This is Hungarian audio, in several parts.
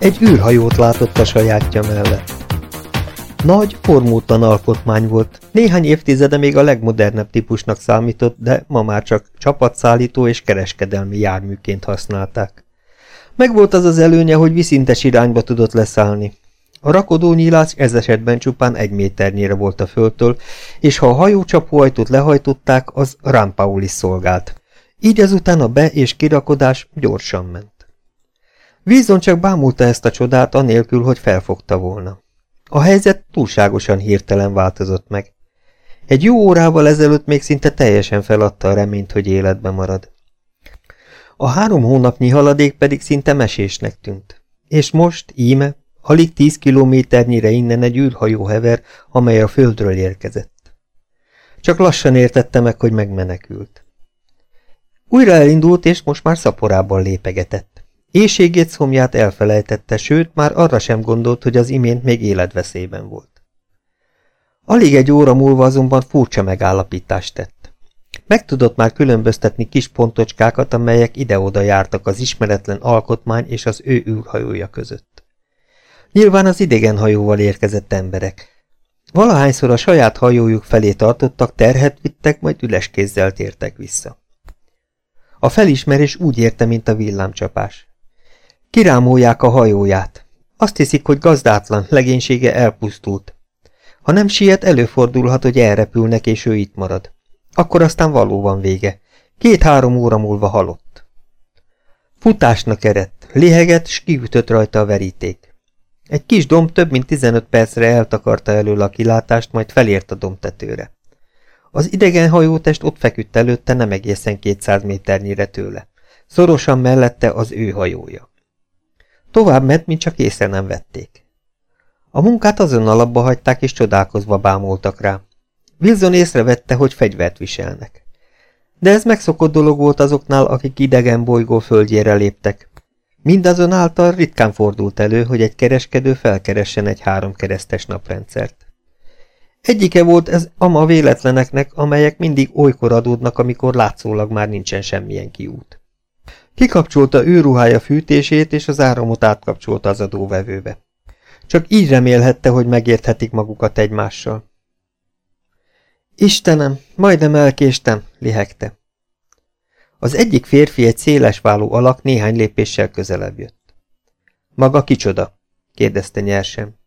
Egy űrhajót látott a sajátja mellett. Nagy, formultan alkotmány volt, néhány évtizede még a legmodernebb típusnak számított, de ma már csak csapatszállító és kereskedelmi járműként használták. Megvolt az az előnye, hogy viszintes irányba tudott leszállni. A rakodó nyílás ez esetben csupán egy méternyire volt a földtől, és ha a hajó csapóajtót lehajtották, az Rampaulis szolgált. Így azután a be- és kirakodás gyorsan ment. Vízon csak bámulta ezt a csodát, anélkül, hogy felfogta volna. A helyzet túlságosan hirtelen változott meg. Egy jó órával ezelőtt még szinte teljesen feladta a reményt, hogy életbe marad. A három hónapnyi haladék pedig szinte mesésnek tűnt. És most, íme, alig tíz kilométernyire innen egy űrhajó hever, amely a földről érkezett. Csak lassan értette meg, hogy megmenekült. Újra elindult, és most már szaporában lépegetett. Éjségét szomját elfelejtette, sőt, már arra sem gondolt, hogy az imént még életveszélyben volt. Alig egy óra múlva azonban furcsa megállapítást tett. Megtudott már különböztetni kis pontocskákat, amelyek ide-oda jártak az ismeretlen alkotmány és az ő űrhajója között. Nyilván az idegen hajóval érkezett emberek. Valahányszor a saját hajójuk felé tartottak, terhet vittek, majd üles kézzel tértek vissza. A felismerés úgy érte, mint a villámcsapás. Kirámolják a hajóját. Azt hiszik, hogy gazdátlan, legénysége elpusztult. Ha nem siet, előfordulhat, hogy elrepülnek, és ő itt marad. Akkor aztán valóban vége. Két-három óra múlva halott. Futásnak erett, léheget, s kiütött rajta a veríték. Egy kis domb több mint 15 percre eltakarta elől a kilátást, majd felért a dombtetőre. Az idegen hajótest ott feküdt előtte nem egészen 200 méternyire tőle. Szorosan mellette az ő hajója. Tovább ment, mint csak észre nem vették. A munkát azon alapba hagyták, és csodálkozva bámultak rá. Wilson észrevette, hogy fegyvert viselnek. De ez megszokott dolog volt azoknál, akik idegen bolygó földjére léptek. Mindazonáltal ritkán fordult elő, hogy egy kereskedő felkeressen egy háromkeresztes naprendszert. Egyike volt ez ama véletleneknek, amelyek mindig olykor adódnak, amikor látszólag már nincsen semmilyen kiút. Kikapcsolta őruhája fűtését, és az áramot átkapcsolta az adóvevőbe. Csak így remélhette, hogy megérthetik magukat egymással. Istenem, majdnem elkéstem, lihegte. Az egyik férfi egy széles váló alak néhány lépéssel közelebb jött. Maga kicsoda? kérdezte nyersen.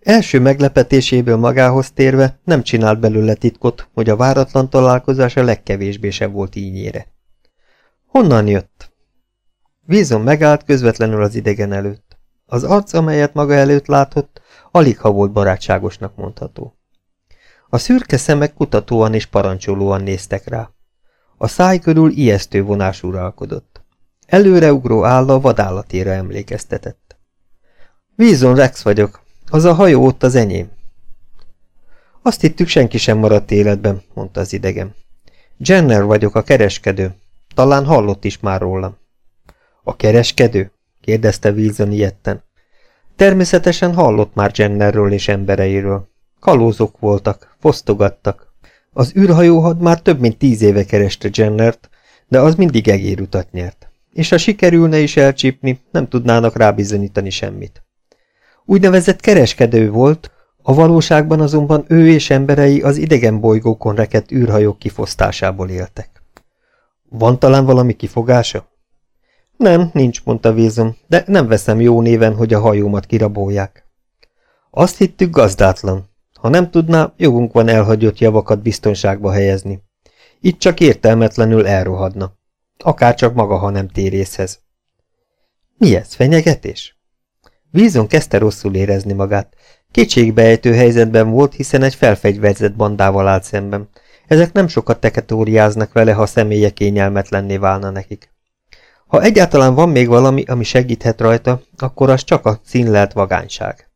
Első meglepetéséből magához térve nem csinált belőle titkot, hogy a váratlan találkozás a legkevésbé sem volt ínyére. Honnan jött? Vízon megállt közvetlenül az idegen előtt. Az arc, amelyet maga előtt látott, alig ha volt barátságosnak mondható. A szürke szemek kutatóan és parancsolóan néztek rá. A száj körül ijesztő vonás uralkodott. Előreugró álla vadállatére emlékeztetett. Vízon Rex vagyok, az a hajó ott az enyém. Azt hittük, senki sem maradt életben, mondta az idegen. Jenner vagyok, a kereskedő. Talán hallott is már rólam. A kereskedő? kérdezte Wilson ilyetten. Természetesen hallott már Jennerről és embereiről. Kalózok voltak, fosztogattak. Az űrhajóhad már több mint tíz éve kereste Jennert, de az mindig egérutat nyert. És ha sikerülne is elcsípni, nem tudnának rábizonyítani semmit. Úgynevezett kereskedő volt, a valóságban azonban ő és emberei az idegen bolygókon rekedt űrhajók kifosztásából éltek. Van talán valami kifogása? Nem, nincs, mondta Wilson, de nem veszem jó néven, hogy a hajómat kirabolják. Azt hittük gazdátlan. Ha nem tudná, jogunk van elhagyott javakat biztonságba helyezni. Itt csak értelmetlenül elrohadna. Akár csak maga, ha nem térészhez. Mi ez, fenyegetés? Wilson kezdte rosszul érezni magát. Kétségbejtő helyzetben volt, hiszen egy felfegyverzett bandával állt szemben. Ezek nem sokat teketóriáznak vele, ha személye kényelmetlenné válna nekik. Ha egyáltalán van még valami, ami segíthet rajta, akkor az csak a színlelt vagányság.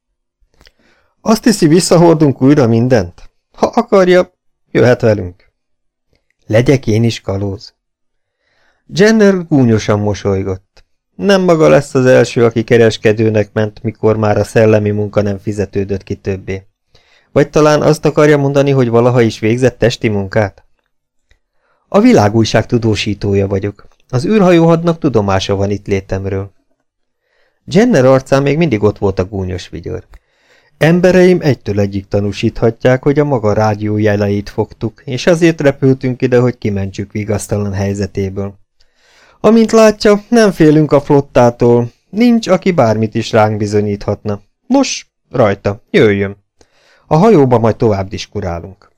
Azt hiszi, visszahordunk újra mindent? Ha akarja, jöhet velünk. Legyek én is kalóz. Jenner gúnyosan mosolygott. Nem maga lesz az első, aki kereskedőnek ment, mikor már a szellemi munka nem fizetődött ki többé. Vagy talán azt akarja mondani, hogy valaha is végzett testi munkát? A világújság tudósítója vagyok. Az űrhajóhadnak tudomása van itt létemről. Jenner arcán még mindig ott volt a gúnyos vigyor. Embereim egytől egyik tanúsíthatják, hogy a maga rádió jeleit fogtuk, és azért repültünk ide, hogy kimentsük vigasztalan helyzetéből. Amint látja, nem félünk a flottától, nincs, aki bármit is ránk bizonyíthatna. Nos, rajta, jöjjön. A hajóba majd tovább diskurálunk.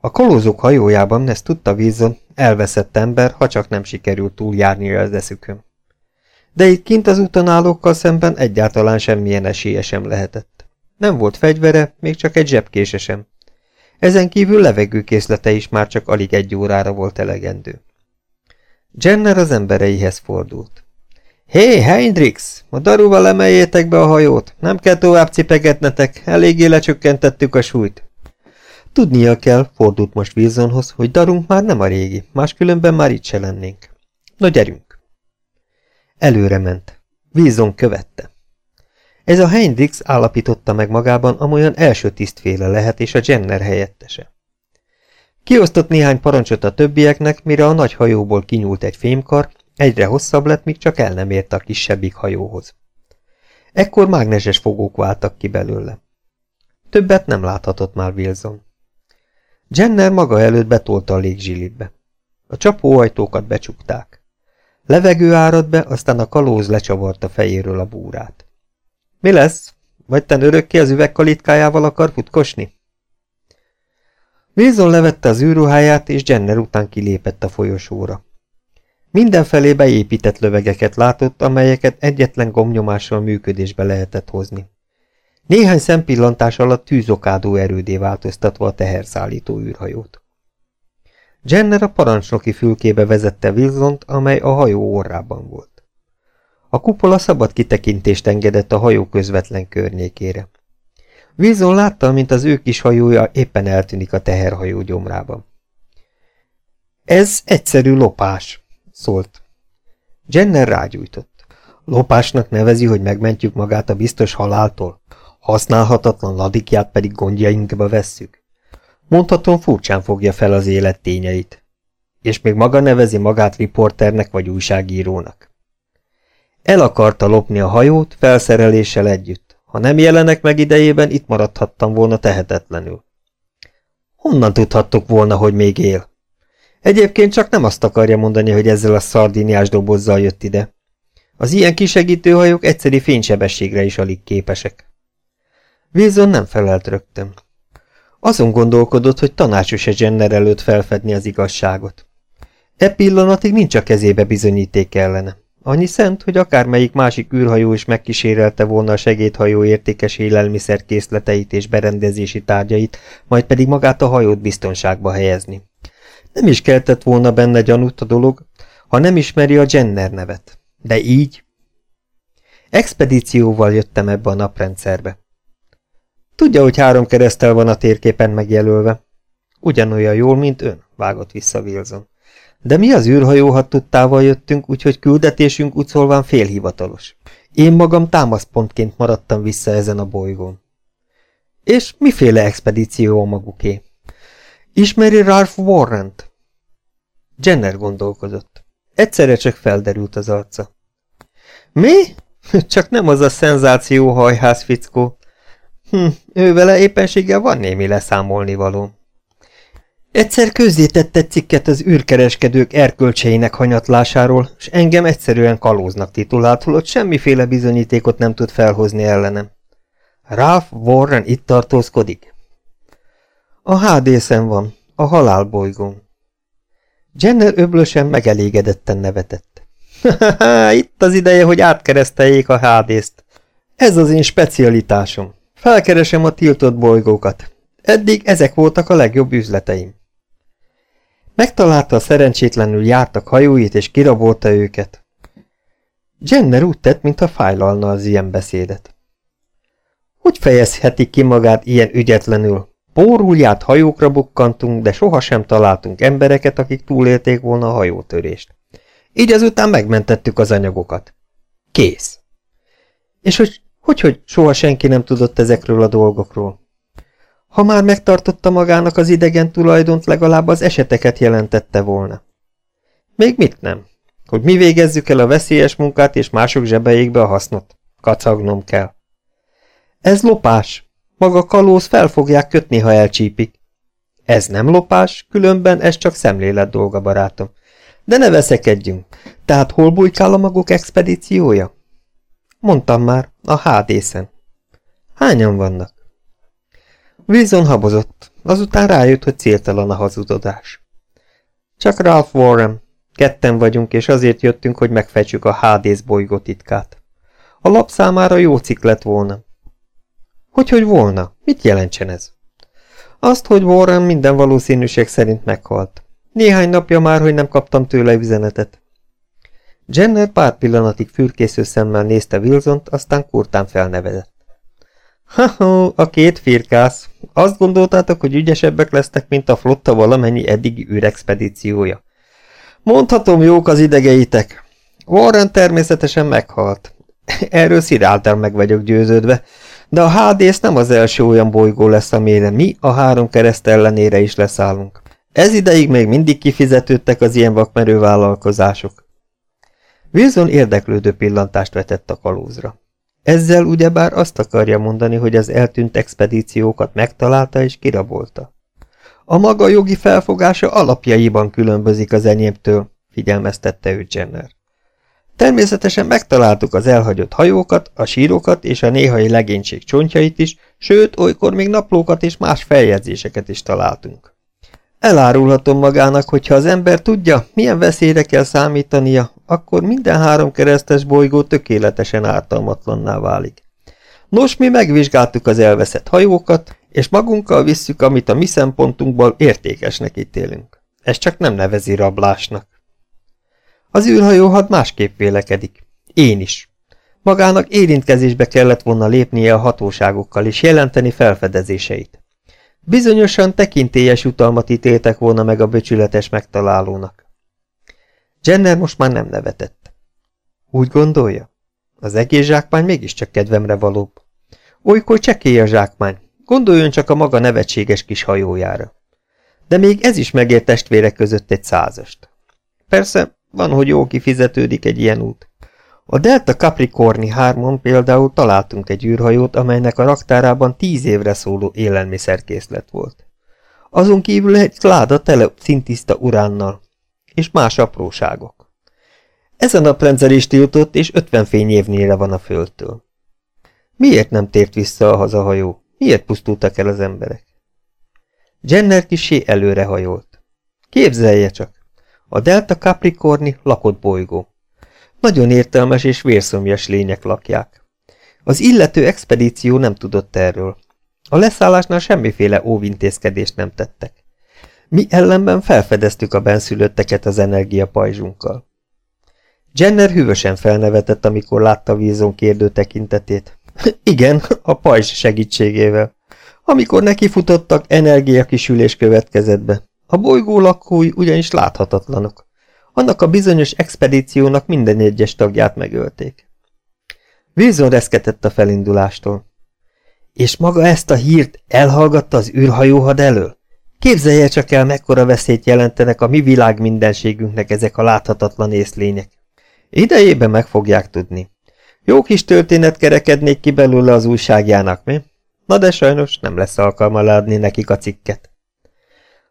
A kalózók hajójában, ezt tudta vízon, elveszett ember, ha csak nem sikerült túljárnia az eszükön. De itt kint az úton állókkal szemben egyáltalán semmilyen esélye sem lehetett. Nem volt fegyvere, még csak egy zsebkése sem. Ezen kívül levegőkészlete is már csak alig egy órára volt elegendő. Jenner az embereihez fordult. Hé, Hendrix, a daruval emeljétek be a hajót, nem kell tovább cipegetnetek, eléggé lecsökkentettük a súlyt. Tudnia kell, fordult most Wilsonhoz, hogy darunk már nem a régi, máskülönben már itt se lennénk. Na gyerünk! Előre ment. Wilson követte. Ez a Hendrix állapította meg magában, amolyan első tisztféle lehet, és a Jenner helyettese. Kiosztott néhány parancsot a többieknek, mire a nagy hajóból kinyúlt egy fémkar, egyre hosszabb lett, míg csak el nem ért a kisebbik hajóhoz. Ekkor mágneses fogók váltak ki belőle. Többet nem láthatott már Wilson. Jenner maga előtt betolta a légzsilibbe. A csapóajtókat becsukták. Levegő árad be, aztán a kalóz lecsavarta fejéről a búrát. Mi lesz? Vagy ten örökké az üvegkalitkájával akar futkosni? Wilson levette az űrruháját, és Jenner után kilépett a folyosóra. Mindenfelé beépített lövegeket látott, amelyeket egyetlen gomnyomással működésbe lehetett hozni. Néhány szempillantás alatt tűzokádó erődé változtatva a teherszállító űrhajót. Jenner a parancsnoki fülkébe vezette Wilsont, amely a hajó orrában volt. A kupola szabad kitekintést engedett a hajó közvetlen környékére. Wilson látta, mint az ő kis hajója éppen eltűnik a teherhajó gyomrában. Ez egyszerű lopás, szólt. Jenner rágyújtott. Lopásnak nevezi, hogy megmentjük magát a biztos haláltól, használhatatlan ladikját pedig gondjainkba vesszük. Mondhatom, furcsán fogja fel az élet tényeit. És még maga nevezi magát riporternek vagy újságírónak. El akarta lopni a hajót, felszereléssel együtt. Ha nem jelenek meg idejében, itt maradhattam volna tehetetlenül. Honnan tudhattuk volna, hogy még él? Egyébként csak nem azt akarja mondani, hogy ezzel a szardiniás dobozzal jött ide. Az ilyen kisegítőhajók egyszeri fénysebességre is alig képesek. Wilson nem felelt rögtön. Azon gondolkodott, hogy tanácsos-e Jenner előtt felfedni az igazságot. E pillanatig nincs a kezébe bizonyíték ellene. Annyi szent, hogy akármelyik másik űrhajó is megkísérelte volna a segédhajó értékes élelmiszer készleteit és berendezési tárgyait, majd pedig magát a hajót biztonságba helyezni. Nem is keltett volna benne gyanút a dolog, ha nem ismeri a Jenner nevet. De így... Expedícióval jöttem ebbe a naprendszerbe. Tudja, hogy három keresztel van a térképen megjelölve. Ugyanolyan jól, mint ön, vágott vissza Wilson. De mi az űrhajó tudtával jöttünk, úgyhogy küldetésünk úgyszólván félhivatalos. Én magam támaszpontként maradtam vissza ezen a bolygón. És miféle expedíció a maguké? Ismeri Ralph Warrent? Jenner gondolkozott. Egyszerre csak felderült az arca. Mi? Csak nem az a szenzáció hajház fickó. Hm, vele éppenséggel van némi leszámolni való. Egyszer közzétett egy cikket az űrkereskedők erkölcseinek hanyatlásáról, és engem egyszerűen kalóznak titulált, holott semmiféle bizonyítékot nem tud felhozni ellenem. Ralph Warren itt tartózkodik? A hádészen van, a halálbolygón. Jenner öblösen megelégedetten nevetett. itt az ideje, hogy átkereszteljék a hádészt. Ez az én specialitásom. Felkeresem a tiltott bolygókat. Eddig ezek voltak a legjobb üzleteim. Megtalálta a szerencsétlenül jártak hajóit, és kirabolta őket. Jenner úgy tett, mintha fájlalna az ilyen beszédet. Hogy fejezheti ki magát ilyen ügyetlenül? Pórul járt hajókra bukkantunk, de sohasem találtunk embereket, akik túlélték volna a hajótörést. Így azután megmentettük az anyagokat. Kész. És hogy hogy, hogy soha senki nem tudott ezekről a dolgokról? Ha már megtartotta magának az idegen tulajdont, legalább az eseteket jelentette volna. Még mit nem? Hogy mi végezzük el a veszélyes munkát, és mások zsebeikbe a hasznot. Kacagnom kell. Ez lopás. Maga kalóz fel fogják kötni, ha elcsípik. Ez nem lopás, különben ez csak szemlélet dolga, barátom. De ne veszekedjünk. Tehát hol bujkál a maguk expedíciója? Mondtam már, a hádészen. Hányan vannak? Wilson habozott, azután rájött, hogy céltalan a hazudodás. Csak Ralph Warren. Ketten vagyunk, és azért jöttünk, hogy megfejtsük a Hádész bolygó titkát. A lap számára jó cikk lett volna. Hogy, hogy volna? Mit jelentsen ez? Azt, hogy Warren minden valószínűség szerint meghalt. Néhány napja már, hogy nem kaptam tőle üzenetet. Jenner pár pillanatig fürkésző szemmel nézte Wilsont, aztán kurtán felnevezett. Ha-ho, a két firkász. Azt gondoltátok, hogy ügyesebbek lesztek, mint a flotta valamennyi eddigi űrexpedíciója. Mondhatom, jók az idegeitek. Warren természetesen meghalt. Erről sziráltan meg vagyok győződve, de a Hádész nem az első olyan bolygó lesz, amire mi a három kereszt ellenére is leszállunk. Ez ideig még mindig kifizetődtek az ilyen vakmerő vállalkozások. Wilson érdeklődő pillantást vetett a kalózra. Ezzel ugyebár azt akarja mondani, hogy az eltűnt expedíciókat megtalálta és kirabolta. A maga jogi felfogása alapjaiban különbözik az enyémtől, figyelmeztette ő Jenner. Természetesen megtaláltuk az elhagyott hajókat, a sírokat és a néhai legénység csontjait is, sőt, olykor még naplókat és más feljegyzéseket is találtunk. Elárulhatom magának, hogy ha az ember tudja, milyen veszélyre kell számítania, akkor minden három keresztes bolygó tökéletesen ártalmatlanná válik. Nos, mi megvizsgáltuk az elveszett hajókat, és magunkkal visszük, amit a mi szempontunkból értékesnek ítélünk. Ez csak nem nevezi rablásnak. Az űrhajó had másképp vélekedik. Én is. Magának érintkezésbe kellett volna lépnie a hatóságokkal és jelenteni felfedezéseit. Bizonyosan tekintélyes utalmat ítéltek volna meg a böcsületes megtalálónak. Jenner most már nem nevetett. Úgy gondolja? Az egész zsákmány mégiscsak kedvemre valóbb. Olykor csekély a zsákmány, gondoljon csak a maga nevetséges kis hajójára. De még ez is megért testvérek között egy százast. Persze, van, hogy jó kifizetődik egy ilyen út. A Delta Capricorni 3 például találtunk egy űrhajót, amelynek a raktárában tíz évre szóló élelmiszerkészlet volt. Azon kívül egy láda tele szintiszta uránnal, és más apróságok. Ez a naprendszer is tiltott, és ötven fényévnyire van a földtől. Miért nem tért vissza a hazahajó? Miért pusztultak el az emberek? Jenner kisé előre hajolt. Képzelje csak! A Delta Capricorni lakott bolygó. Nagyon értelmes és vérszomjas lények lakják. Az illető expedíció nem tudott erről. A leszállásnál semmiféle óvintézkedést nem tettek. Mi ellenben felfedeztük a benszülötteket az energiapajzsunkkal. Jenner hűvösen felnevetett, amikor látta vízon kérdő tekintetét. Igen, a pajzs segítségével. Amikor nekifutottak, energiakisülés következett be. A bolygó lakói ugyanis láthatatlanok. Annak a bizonyos expedíciónak minden egyes tagját megölték. Wilson reszketett a felindulástól. És maga ezt a hírt elhallgatta az űrhajóhad elől? Képzelje csak el, mekkora veszélyt jelentenek a mi világ mindenségünknek ezek a láthatatlan észlények. Idejében meg fogják tudni. Jó kis történet kerekednék ki belőle az újságjának, mi? Na de sajnos nem lesz alkalma leadni nekik a cikket.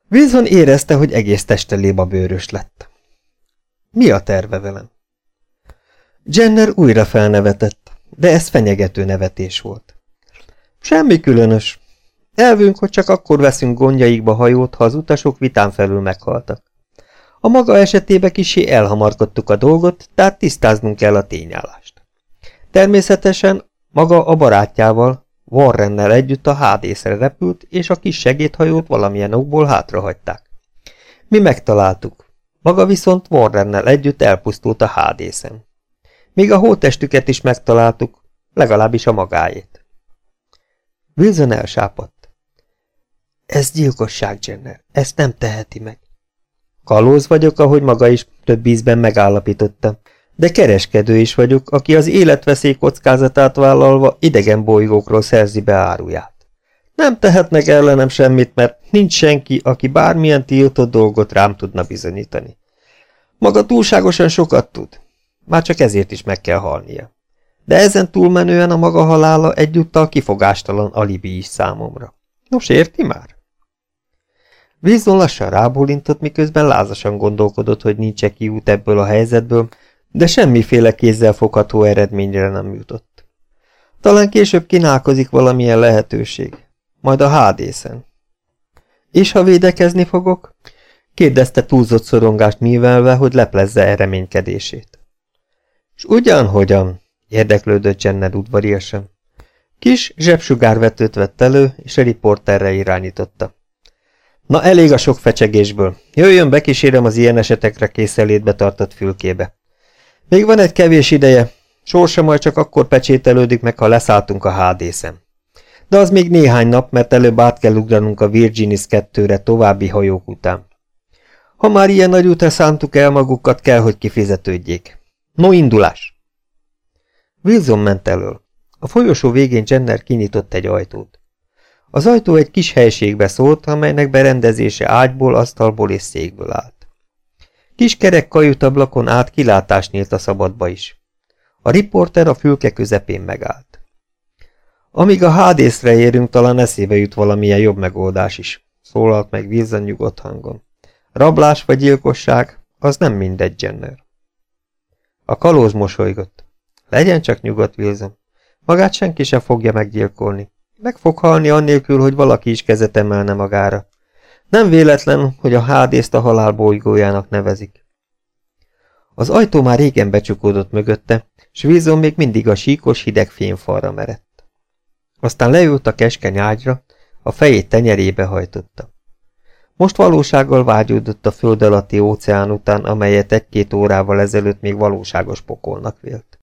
Wilson érezte, hogy egész teste léba bőrös lett. Mi a terve velem? Jenner újra felnevetett, de ez fenyegető nevetés volt. Semmi különös, Elvünk, hogy csak akkor veszünk gondjaikba hajót, ha az utasok vitán felül meghaltak. A maga esetében kisé elhamarkodtuk a dolgot, tehát tisztáznunk kell a tényállást. Természetesen maga a barátjával, Warrennel együtt a hádészre repült, és a kis segédhajót valamilyen okból hátrahagyták. Mi megtaláltuk. Maga viszont Warrennel együtt elpusztult a hádészen. Még a hótestüket is megtaláltuk, legalábbis a magáét. Wilson elsápadt. Ez gyilkosság, Jenner. Ezt nem teheti meg. Kalóz vagyok, ahogy maga is több ízben megállapította. De kereskedő is vagyok, aki az életveszély kockázatát vállalva idegen bolygókról szerzi be áruját. Nem tehetnek ellenem semmit, mert nincs senki, aki bármilyen tiltott dolgot rám tudna bizonyítani. Maga túlságosan sokat tud. Már csak ezért is meg kell halnia. De ezen túlmenően a maga halála egyúttal kifogástalan alibi is számomra. Nos, érti már? Wilson lassan rábólintott, miközben lázasan gondolkodott, hogy nincs kiút ebből a helyzetből, de semmiféle kézzel fogható eredményre nem jutott. Talán később kínálkozik valamilyen lehetőség. Majd a hádészen. És ha védekezni fogok? kérdezte túlzott szorongást művelve, hogy leplezze e reménykedését. S ugyanhogyan, érdeklődött Jenner udvariasan. Kis zsebsugárvetőt vett elő, és a riporterre irányította. Na elég a sok fecsegésből. Jöjjön, bekísérem az ilyen esetekre készelétbe tartott fülkébe. Még van egy kevés ideje, sorsa majd csak akkor pecsételődik meg, ha leszálltunk a hádészem. De az még néhány nap, mert előbb át kell ugranunk a Virginis 2-re további hajók után. Ha már ilyen nagy útra szántuk el magukat, kell, hogy kifizetődjék. No indulás! Wilson ment elől. A folyosó végén Jenner kinyitott egy ajtót. Az ajtó egy kis helységbe szólt, amelynek berendezése ágyból, asztalból és székből állt. Kis kerek kajutablakon át kilátás nyílt a szabadba is. A riporter a fülke közepén megállt. Amíg a hádészre érünk, talán eszébe jut valamilyen jobb megoldás is, szólalt meg Wilson nyugodt hangon. Rablás vagy gyilkosság, az nem mindegy, Jenner. A kalóz mosolygott. Legyen csak nyugodt, Wilson. Magát senki sem fogja meggyilkolni. Meg fog halni annélkül, hogy valaki is kezet emelne magára. Nem véletlen, hogy a hádészt a halál bolygójának nevezik. Az ajtó már régen becsukódott mögötte, s Wilson még mindig a síkos hideg fényfalra merett. Aztán leült a keskeny ágyra, a fejét tenyerébe hajtotta. Most valósággal vágyódott a föld alatti óceán után, amelyet egy-két órával ezelőtt még valóságos pokolnak vélt.